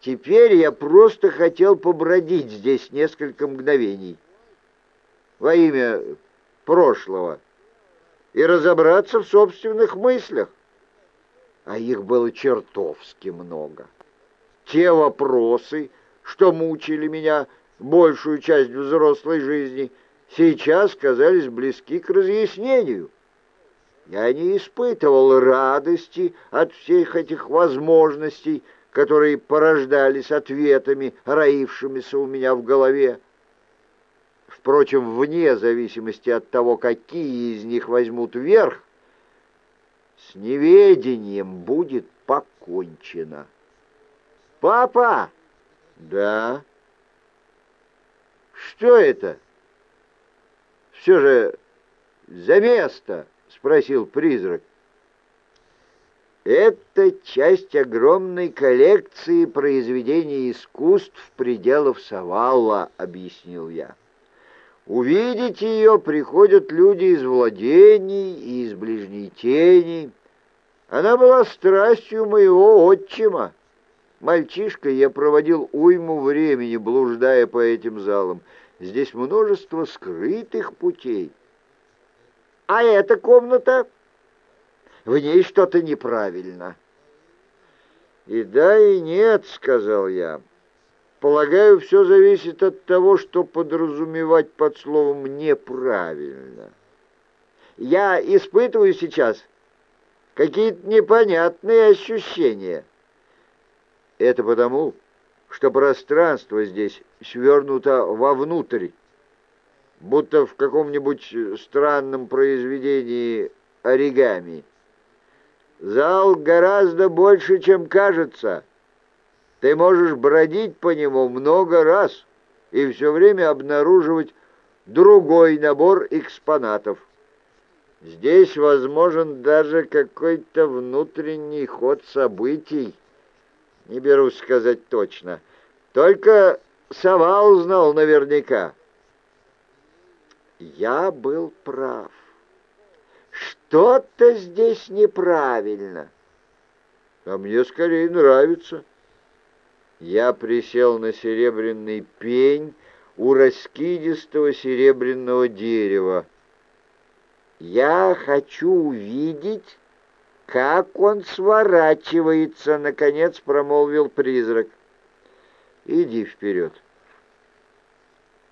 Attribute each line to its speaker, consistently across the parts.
Speaker 1: Теперь я просто хотел побродить здесь несколько мгновений во имя прошлого и разобраться в собственных мыслях. А их было чертовски много. Те вопросы, что мучили меня большую часть взрослой жизни, сейчас казались близки к разъяснению. Я не испытывал радости от всех этих возможностей, которые порождались ответами, роившимися у меня в голове. Впрочем, вне зависимости от того, какие из них возьмут верх, с неведением будет покончено. «Папа!» «Да?» «Что это?» «Все же за место?» — спросил призрак. «Это часть огромной коллекции произведений искусств пределов Савалла», — объяснил я. «Увидеть ее приходят люди из владений и из ближней тени. Она была страстью моего отчима. Мальчишкой я проводил уйму времени, блуждая по этим залам. Здесь множество скрытых путей». А эта комната? В ней что-то неправильно. И да, и нет, сказал я. Полагаю, все зависит от того, что подразумевать под словом «неправильно». Я испытываю сейчас какие-то непонятные ощущения. Это потому, что пространство здесь свернуто вовнутрь, будто в каком-нибудь странном произведении оригами. Зал гораздо больше, чем кажется. Ты можешь бродить по нему много раз и все время обнаруживать другой набор экспонатов. Здесь возможен даже какой-то внутренний ход событий. Не берусь сказать точно. Только Савал знал наверняка. Я был прав. Что-то здесь неправильно. А мне скорее нравится. Я присел на серебряный пень у раскидистого серебряного дерева. Я хочу увидеть, как он сворачивается, наконец промолвил призрак. Иди вперед.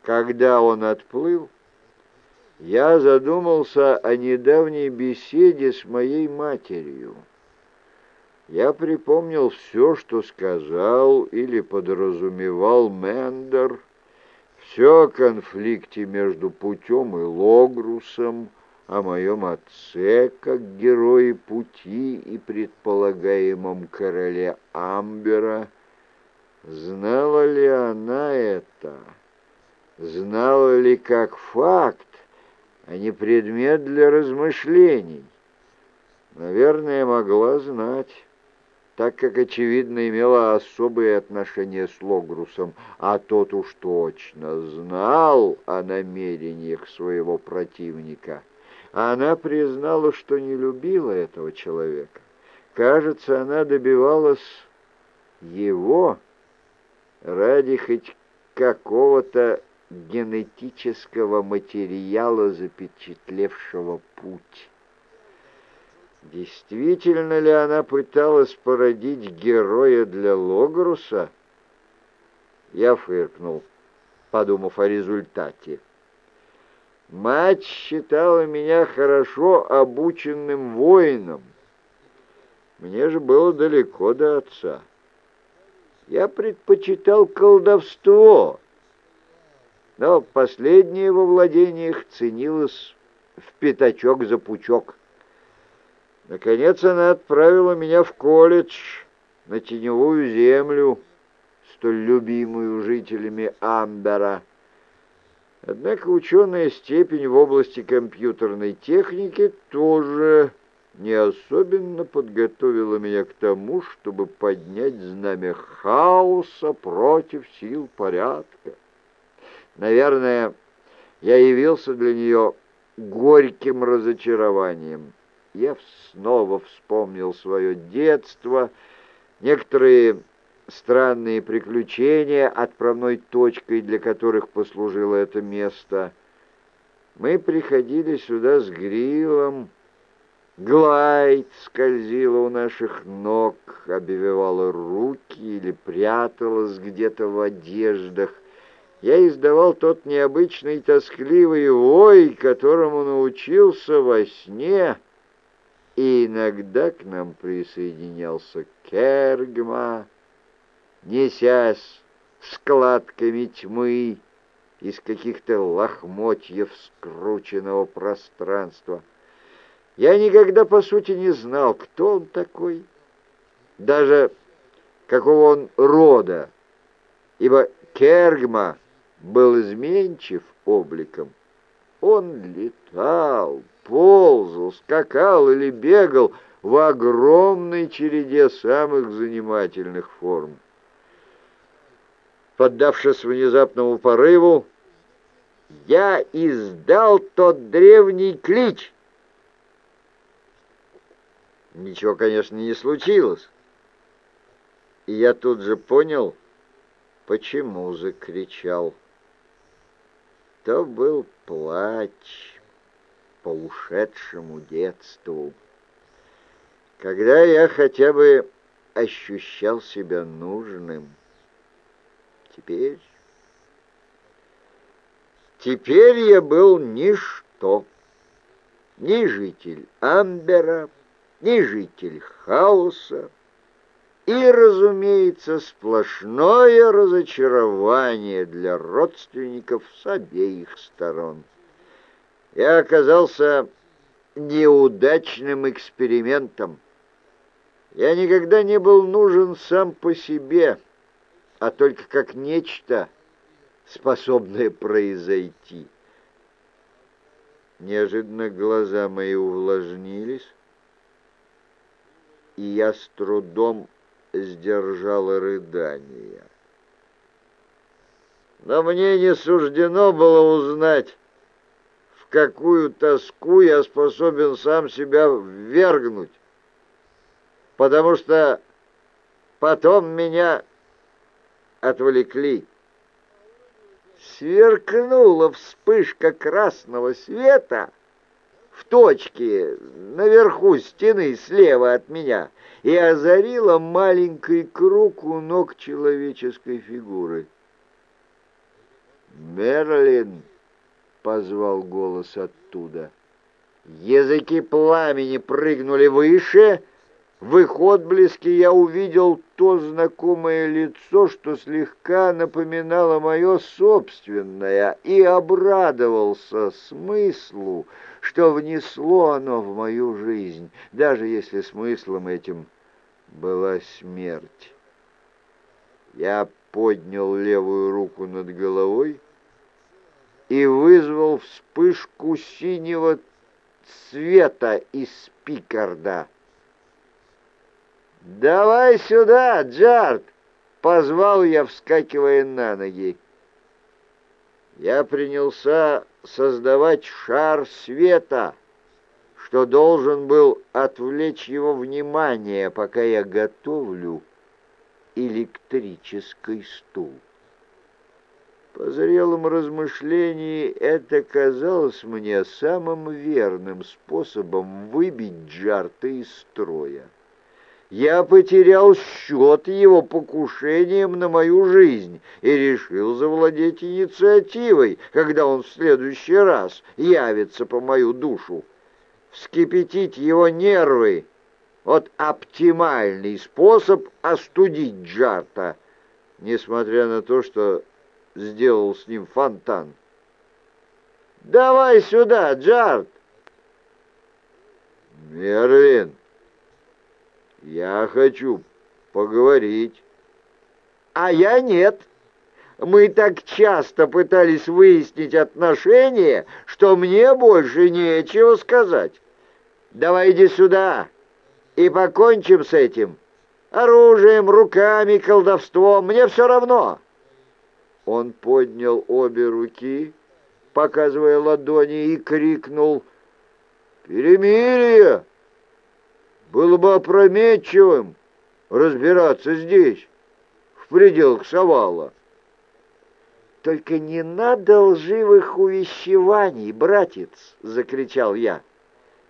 Speaker 1: Когда он отплыл, я задумался о недавней беседе с моей матерью. Я припомнил все, что сказал или подразумевал Мендер, все о конфликте между путем и Логрусом, о моем отце как герое пути и предполагаемом короле Амбера. Знала ли она это? Знала ли как факт? А не предмет для размышлений. Наверное, могла знать, так как, очевидно, имела особые отношения с Логрусом, а тот уж точно знал о намерениях своего противника. Она признала, что не любила этого человека. Кажется, она добивалась его ради хоть какого-то генетического материала, запечатлевшего путь. Действительно ли она пыталась породить героя для Логруса? Я фыркнул, подумав о результате. Мать считала меня хорошо обученным воином. Мне же было далеко до отца. Я предпочитал колдовство, но последнее во владениях ценилось в пятачок за пучок. Наконец она отправила меня в колледж, на теневую землю, столь любимую жителями Амбера. Однако ученая степень в области компьютерной техники тоже не особенно подготовила меня к тому, чтобы поднять знамя хаоса против сил порядка. Наверное, я явился для нее горьким разочарованием. Я снова вспомнил свое детство, некоторые странные приключения, отправной точкой для которых послужило это место. Мы приходили сюда с грилом, Глайд скользила у наших ног, обвивала руки или пряталась где-то в одеждах. Я издавал тот необычный тоскливый вой, которому научился во сне, и иногда к нам присоединялся Кергма, несясь складками тьмы из каких-то лохмотьев скрученного пространства. Я никогда, по сути, не знал, кто он такой, даже какого он рода, ибо Кергма был изменчив обликом. Он летал, ползал, скакал или бегал в огромной череде самых занимательных форм. Поддавшись внезапному порыву, я издал тот древний клич — Ничего, конечно, не случилось. И я тут же понял, почему закричал. То был плач по ушедшему детству. Когда я хотя бы ощущал себя нужным. Теперь... Теперь я был ничто. Ни житель Амбера, ни житель хаоса, и, разумеется, сплошное разочарование для родственников с обеих сторон. Я оказался неудачным экспериментом. Я никогда не был нужен сам по себе, а только как нечто, способное произойти. Неожиданно глаза мои увлажнились, и я с трудом сдержала рыдания. Но мне не суждено было узнать, в какую тоску я способен сам себя ввергнуть, потому что потом меня отвлекли. Сверкнула вспышка красного света — в точке наверху стены слева от меня и озарила маленький круг у ног человеческой фигуры. «Мерлин!» — позвал голос оттуда. Языки пламени прыгнули выше — в их отблеске я увидел то знакомое лицо, что слегка напоминало мое собственное, и обрадовался смыслу, что внесло оно в мою жизнь, даже если смыслом этим была смерть. Я поднял левую руку над головой и вызвал вспышку синего света из Пикарда. «Давай сюда, Джард!» — позвал я, вскакивая на ноги. Я принялся создавать шар света, что должен был отвлечь его внимание, пока я готовлю электрический стул. По зрелым размышлении это казалось мне самым верным способом выбить Джарта из строя я потерял счет его покушением на мою жизнь и решил завладеть инициативой, когда он в следующий раз явится по мою душу. Вскипятить его нервы — вот оптимальный способ остудить Джарта, несмотря на то, что сделал с ним фонтан. «Давай сюда, Джарт!» «Мервин!» Я хочу поговорить. А я нет. Мы так часто пытались выяснить отношения, что мне больше нечего сказать. Давай иди сюда и покончим с этим. Оружием, руками, колдовством, мне все равно. Он поднял обе руки, показывая ладони, и крикнул «Перемирие!» Было бы опрометчивым разбираться здесь. в пределах Савала. «Только не надо лживых увещеваний, братец!» — закричал я.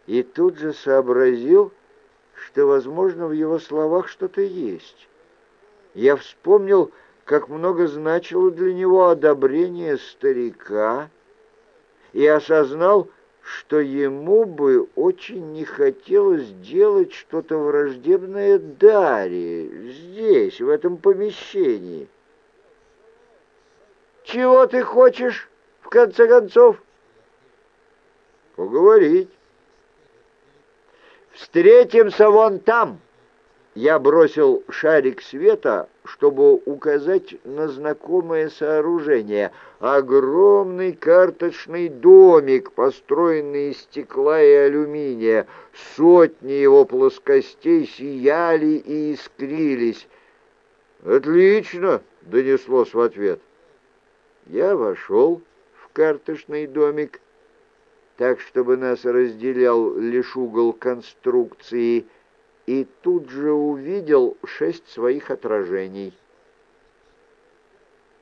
Speaker 1: И тут же сообразил, что, возможно, в его словах что-то есть. Я вспомнил, как много значило для него одобрение старика, и осознал, что ему бы очень не хотелось делать что-то враждебное Дарье здесь, в этом помещении. Чего ты хочешь, в конце концов? Поговорить. Встретимся вон там. Я бросил шарик света, чтобы указать на знакомое сооружение. Огромный карточный домик, построенный из стекла и алюминия. Сотни его плоскостей сияли и искрились. «Отлично!» — донеслось в ответ. Я вошел в карточный домик, так, чтобы нас разделял лишь угол конструкции, и тут же увидел шесть своих отражений.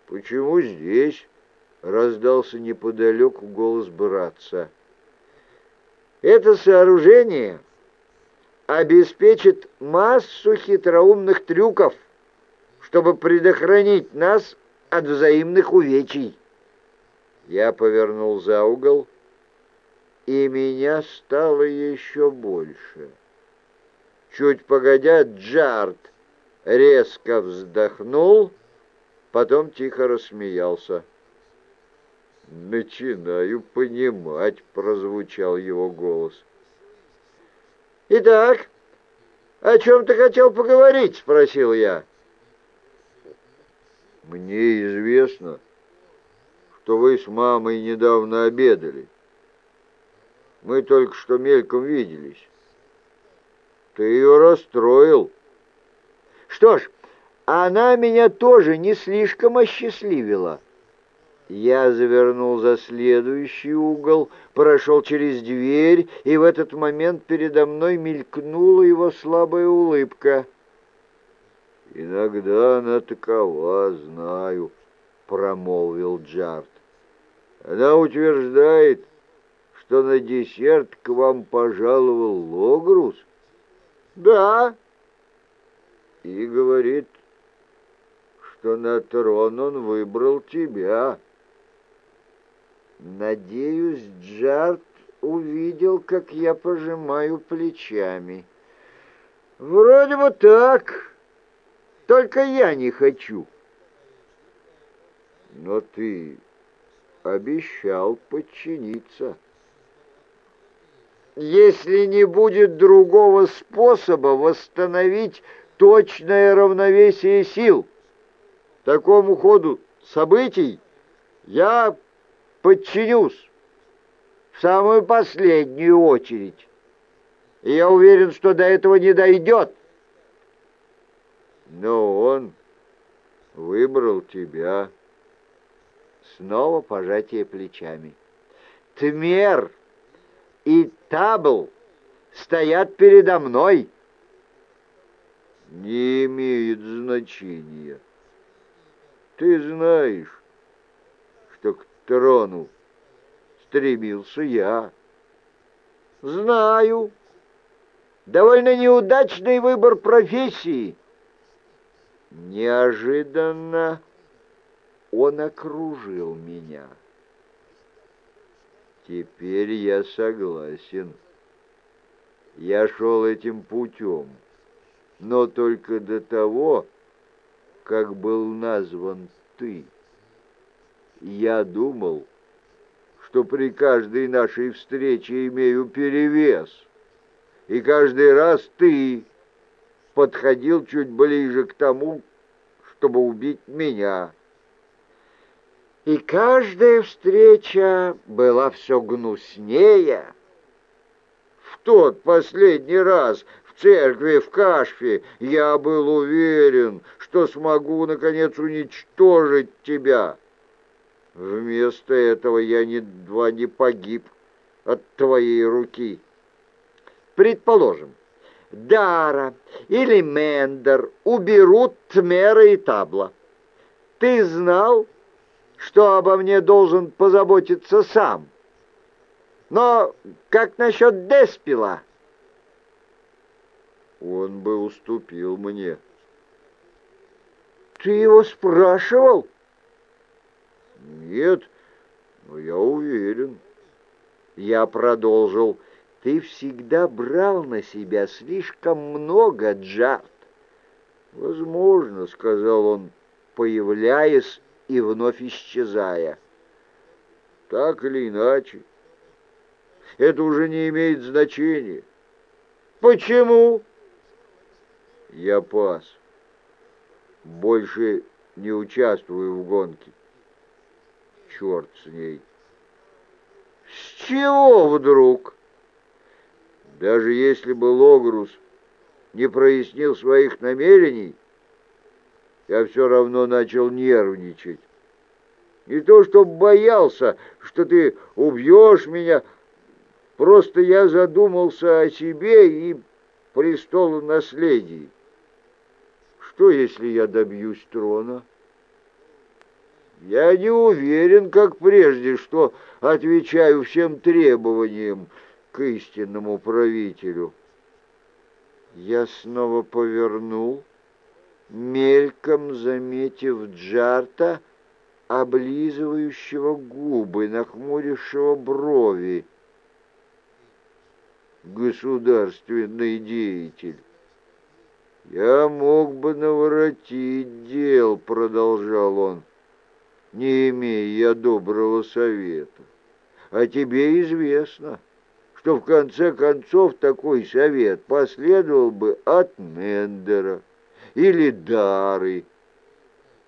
Speaker 1: «Почему здесь?» — раздался неподалеку голос братца. «Это сооружение обеспечит массу хитроумных трюков, чтобы предохранить нас от взаимных увечий. Я повернул за угол, и меня стало еще больше. Чуть погодя, Джард резко вздохнул, потом тихо рассмеялся. «Начинаю понимать», — прозвучал его голос. «Итак, о чем ты хотел поговорить?» — спросил я. Мне известно, что вы с мамой недавно обедали. Мы только что мельком виделись. Ты ее расстроил. Что ж, она меня тоже не слишком осчастливила. Я завернул за следующий угол, прошел через дверь, и в этот момент передо мной мелькнула его слабая улыбка — «Иногда она такова, знаю», — промолвил Джарт. «Она утверждает, что на десерт к вам пожаловал Логрус?» «Да». «И говорит, что на трон он выбрал тебя». «Надеюсь, Джарт увидел, как я пожимаю плечами». «Вроде бы так». Только я не хочу. Но ты обещал подчиниться. Если не будет другого способа восстановить точное равновесие сил, такому ходу событий я подчинюсь в самую последнюю очередь. И я уверен, что до этого не дойдет. Но он выбрал тебя. Снова пожатие плечами. Тмер и Табл стоят передо мной. Не имеет значения. Ты знаешь, что к трону стремился я. Знаю. Довольно неудачный выбор профессии — Неожиданно он окружил меня. Теперь я согласен. Я шел этим путем, но только до того, как был назван ты. Я думал, что при каждой нашей встрече имею перевес, и каждый раз ты подходил чуть ближе к тому, чтобы убить меня. И каждая встреча была все гнуснее. В тот последний раз в церкви в Кашфе я был уверен, что смогу, наконец, уничтожить тебя. Вместо этого я едва не погиб от твоей руки. Предположим, Дара или Мендер уберут Тмера и Табла. Ты знал, что обо мне должен позаботиться сам. Но как насчет Деспила? Он бы уступил мне. Ты его спрашивал? Нет, но я уверен. Я продолжил. Ты всегда брал на себя слишком много, Джарт. Возможно, сказал он, появляясь и вновь исчезая. Так или иначе, это уже не имеет значения. Почему? Я пас. Больше не участвую в гонке. Черт с ней. С чего вдруг? Даже если бы Логрус не прояснил своих намерений, я все равно начал нервничать. Не то, чтобы боялся, что ты убьешь меня, просто я задумался о себе и престолу наследии. Что, если я добьюсь трона? Я не уверен, как прежде, что отвечаю всем требованиям к истинному правителю. Я снова повернул, мельком заметив Джарта, облизывающего губы, нахмурившего брови. Государственный деятель. «Я мог бы наворотить дел», — продолжал он, — «не имея я доброго совета. А тебе известно, что в конце концов такой совет последовал бы от Мендера или Дары.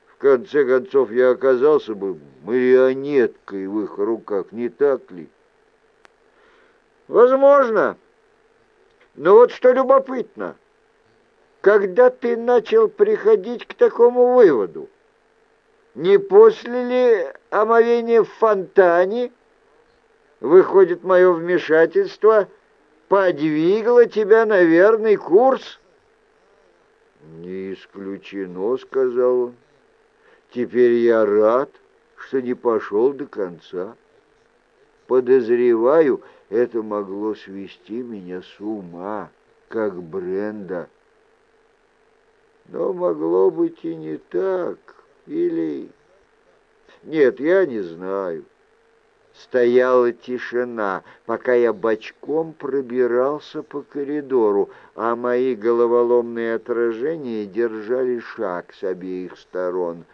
Speaker 1: В конце концов, я оказался бы марионеткой в их руках, не так ли? Возможно. Но вот что любопытно — когда ты начал приходить к такому выводу? Не после ли омовения в фонтане, выходит, мое вмешательство подвигло тебя на верный курс? Не исключено, сказал он. Теперь я рад, что не пошел до конца. Подозреваю, это могло свести меня с ума, как Бренда. Но могло быть и не так. Или... Нет, я не знаю. Стояла тишина, пока я бочком пробирался по коридору, а мои головоломные отражения держали шаг с обеих сторон.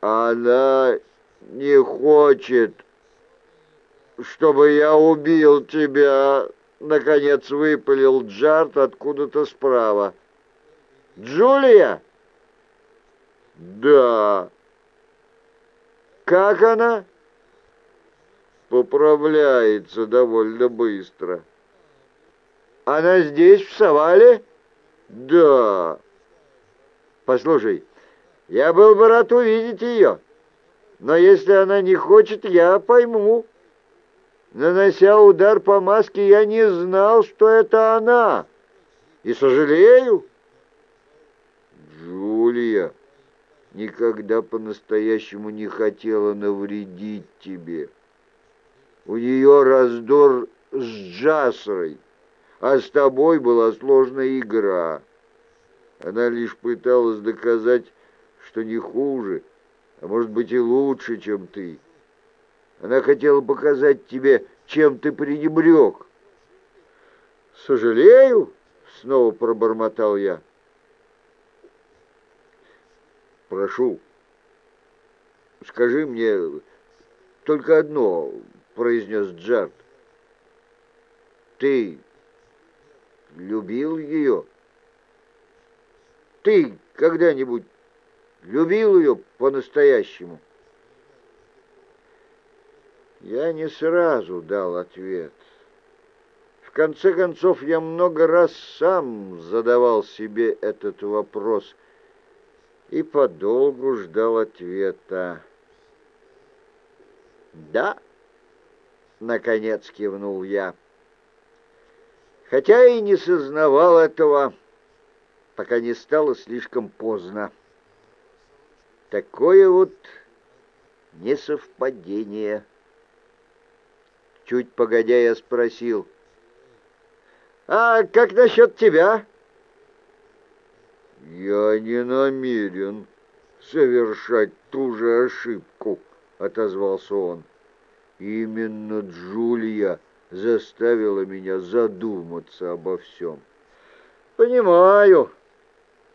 Speaker 1: «Она не хочет, чтобы я убил тебя!» Наконец выпалил Джарт откуда-то справа. Джулия? Да. Как она? Поправляется довольно быстро. Она здесь, в Савале? Да. Послушай, я был бы рад увидеть ее, но если она не хочет, я пойму. Нанося удар по маске, я не знал, что это она, и сожалею. Джулия никогда по-настоящему не хотела навредить тебе. У нее раздор с Джасрой, а с тобой была сложная игра. Она лишь пыталась доказать, что не хуже, а может быть и лучше, чем ты. Она хотела показать тебе, чем ты пренебрег. «Сожалею», — снова пробормотал я. Прошу, скажи мне только одно, — произнес Джард. Ты любил ее? Ты когда-нибудь любил ее по-настоящему? Я не сразу дал ответ. В конце концов, я много раз сам задавал себе этот вопрос — и подолгу ждал ответа. «Да», — наконец кивнул я. хотя и не сознавал этого, пока не стало слишком поздно. Такое вот несовпадение. Чуть погодя я спросил, «А как насчет тебя?» «Я не намерен совершать ту же ошибку», — отозвался он. «Именно Джулия заставила меня задуматься обо всем». «Понимаю.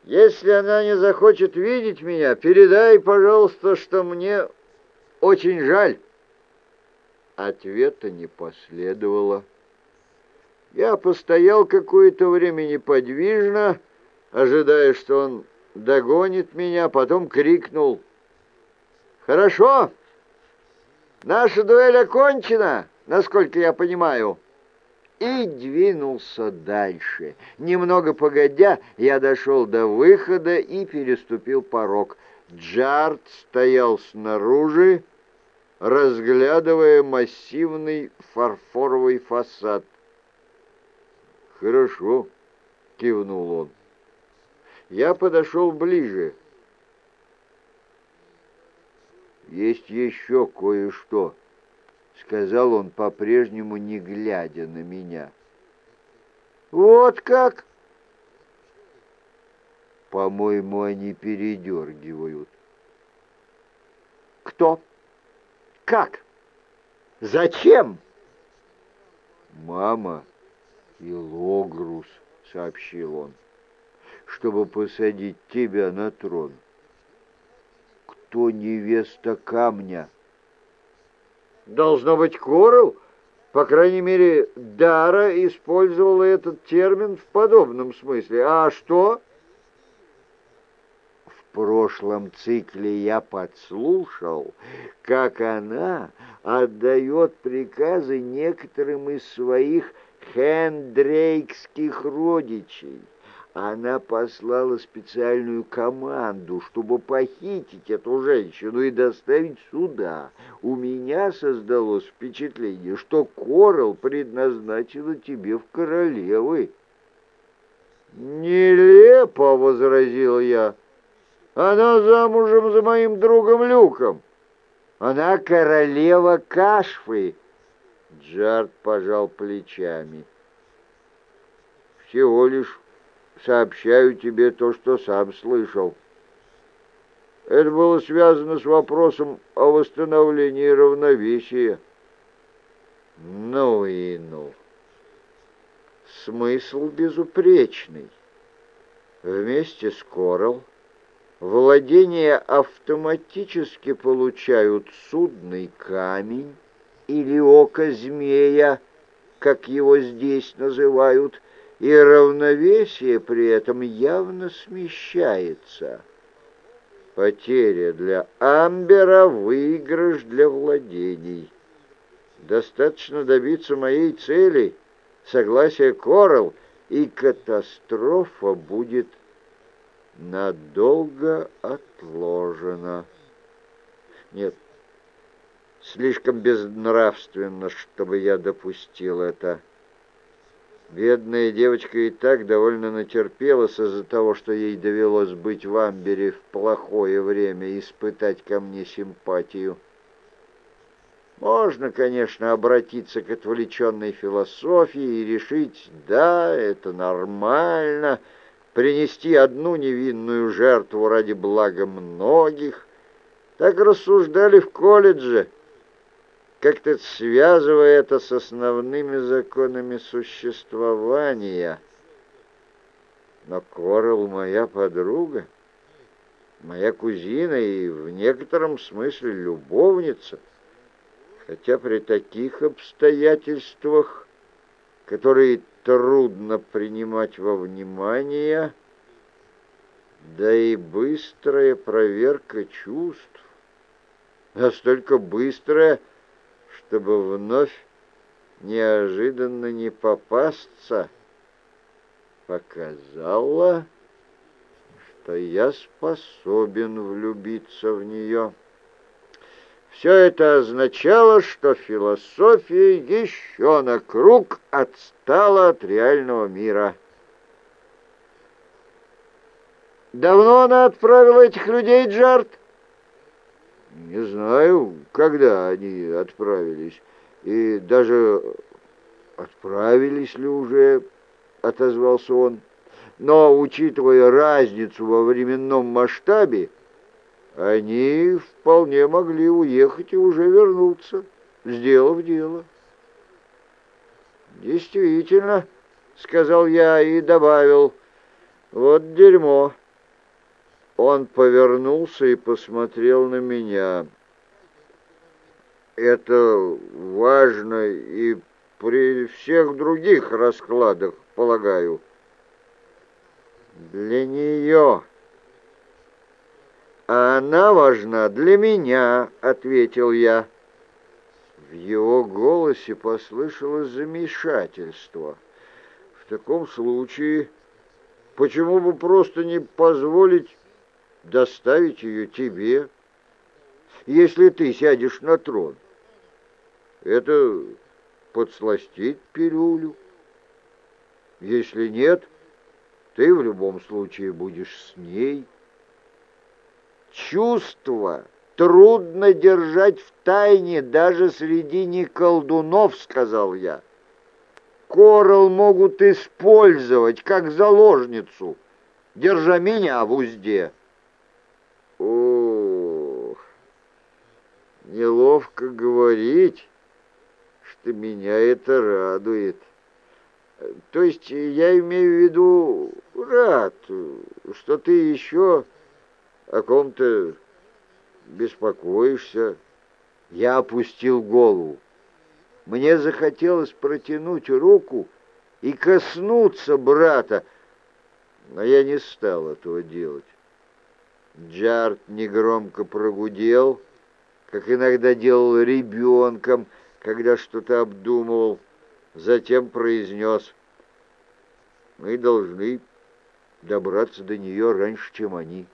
Speaker 1: Если она не захочет видеть меня, передай, пожалуйста, что мне очень жаль». Ответа не последовало. Я постоял какое-то время неподвижно, ожидая, что он догонит меня, потом крикнул. «Хорошо, наша дуэль окончена, насколько я понимаю» и двинулся дальше. Немного погодя, я дошел до выхода и переступил порог. Джард стоял снаружи, разглядывая массивный фарфоровый фасад. «Хорошо», — кивнул он. Я подошел ближе. «Есть еще кое-что», — сказал он, по-прежнему не глядя на меня. «Вот как?» «По-моему, они передергивают».
Speaker 2: «Кто? Как? Зачем?»
Speaker 1: «Мама и Логрус», — сообщил он чтобы посадить тебя на трон. Кто невеста камня?
Speaker 2: Должно быть Корл. По крайней мере, Дара использовала этот термин в подобном смысле. А что?
Speaker 1: В прошлом цикле я подслушал, как она отдает приказы некоторым из своих хендрейкских родичей. Она послала специальную команду, чтобы похитить эту женщину и доставить сюда. У меня создалось впечатление, что Корал предназначила тебе в королевы.
Speaker 2: «Нелепо!» — возразил я. «Она замужем за моим другом Люком. Она королева Кашфы».
Speaker 1: Джард пожал плечами. «Всего лишь сообщаю тебе то, что сам слышал. Это было связано с вопросом о восстановлении равновесия. Ну и ну. Смысл безупречный. Вместе с Корал владения автоматически получают судный камень или око змея, как его здесь называют, и равновесие при этом явно смещается. Потеря для Амбера, выигрыш для владений. Достаточно добиться моей цели, согласия Коралл, и катастрофа будет надолго отложена. Нет, слишком безнравственно, чтобы я допустил это. Бедная девочка и так довольно натерпелась из-за того, что ей довелось быть в Амбере в плохое время и испытать ко мне симпатию. Можно, конечно, обратиться к отвлеченной философии и решить, да, это нормально, принести одну невинную жертву ради блага многих. Так рассуждали в колледже — как-то связывая это с основными законами существования. Но Корл моя подруга, моя кузина и в некотором смысле любовница, хотя при таких обстоятельствах, которые трудно принимать во внимание, да и быстрая проверка чувств, настолько быстрая, чтобы вновь неожиданно не попасться, показала, что я способен влюбиться в нее. Все это означало, что философия еще на круг отстала от реального мира. Давно она отправила этих людей, Джарт? Не знаю, когда они отправились. И даже отправились ли уже, отозвался он. Но, учитывая разницу во временном масштабе, они вполне могли уехать и уже вернуться, сделав дело. «Действительно», — сказал я и добавил, — «вот дерьмо». Он повернулся и посмотрел на меня. «Это важно и при всех других раскладах, полагаю». «Для нее». «А она важна для меня», — ответил я. В его голосе послышалось замешательство. «В таком случае, почему бы просто не позволить доставить ее тебе, если ты сядешь на трон. Это подсластить пилюлю. Если нет, ты в любом случае будешь с ней. Чувство трудно держать в тайне даже среди неколдунов, сказал я. Корал могут использовать как заложницу, держа меня в узде. Неловко говорить, что меня это радует. То есть я имею в виду рад, что ты еще о ком-то беспокоишься. Я опустил голову. Мне захотелось протянуть руку и коснуться брата, но я не стал этого делать. Джарт негромко прогудел, как иногда делал ребенком, когда что-то обдумывал, затем произнес, «Мы должны добраться до нее раньше, чем они,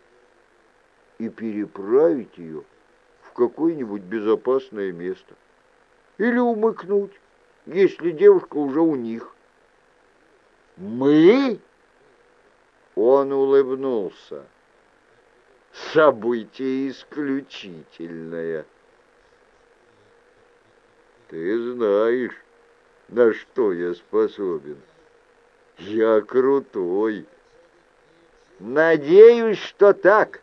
Speaker 1: и переправить ее в какое-нибудь безопасное место, или умыкнуть, если девушка уже у них». «Мы?» Он улыбнулся событие исключительное. Ты знаешь, на что я способен. Я крутой. Надеюсь, что так.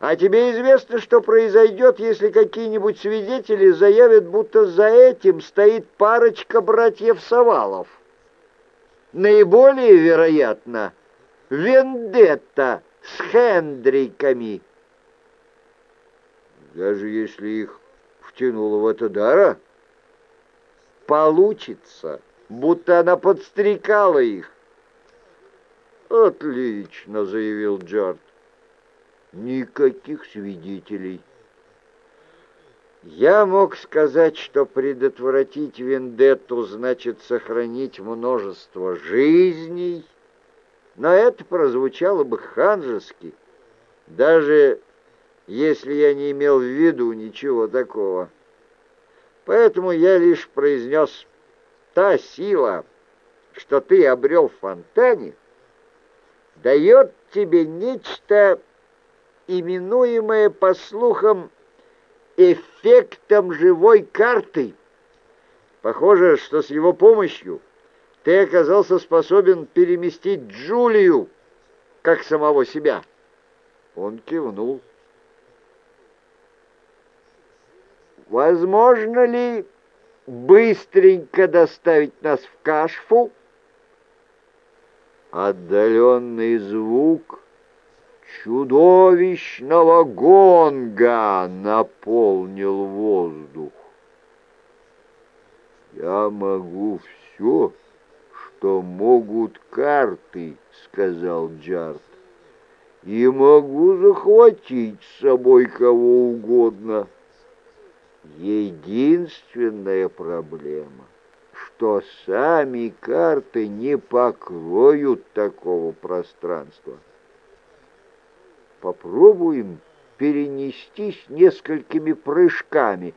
Speaker 1: А тебе известно, что произойдет, если какие-нибудь свидетели заявят, будто за этим стоит парочка братьев Савалов? Наиболее вероятно, вендетта — с хендриками. Даже если их втянуло в это дара, получится, будто она подстрекала их. «Отлично», — заявил Джард. «Никаких свидетелей». Я мог сказать, что предотвратить вендетту значит сохранить множество жизней, но это прозвучало бы ханжески, даже если я не имел в виду ничего такого. Поэтому я лишь произнес «Та сила, что ты обрел в фонтане, дает тебе нечто, именуемое, по слухам, эффектом живой карты. Похоже, что с его помощью ты оказался способен переместить Джулию, как самого себя. Он кивнул. Возможно ли быстренько доставить нас в Кашфу? Отдаленный звук чудовищного гонга наполнил воздух. Я могу все что могут карты», — сказал Джарт. «И могу захватить с собой кого угодно. Единственная проблема, что сами карты не покроют такого пространства. Попробуем перенестись несколькими прыжками,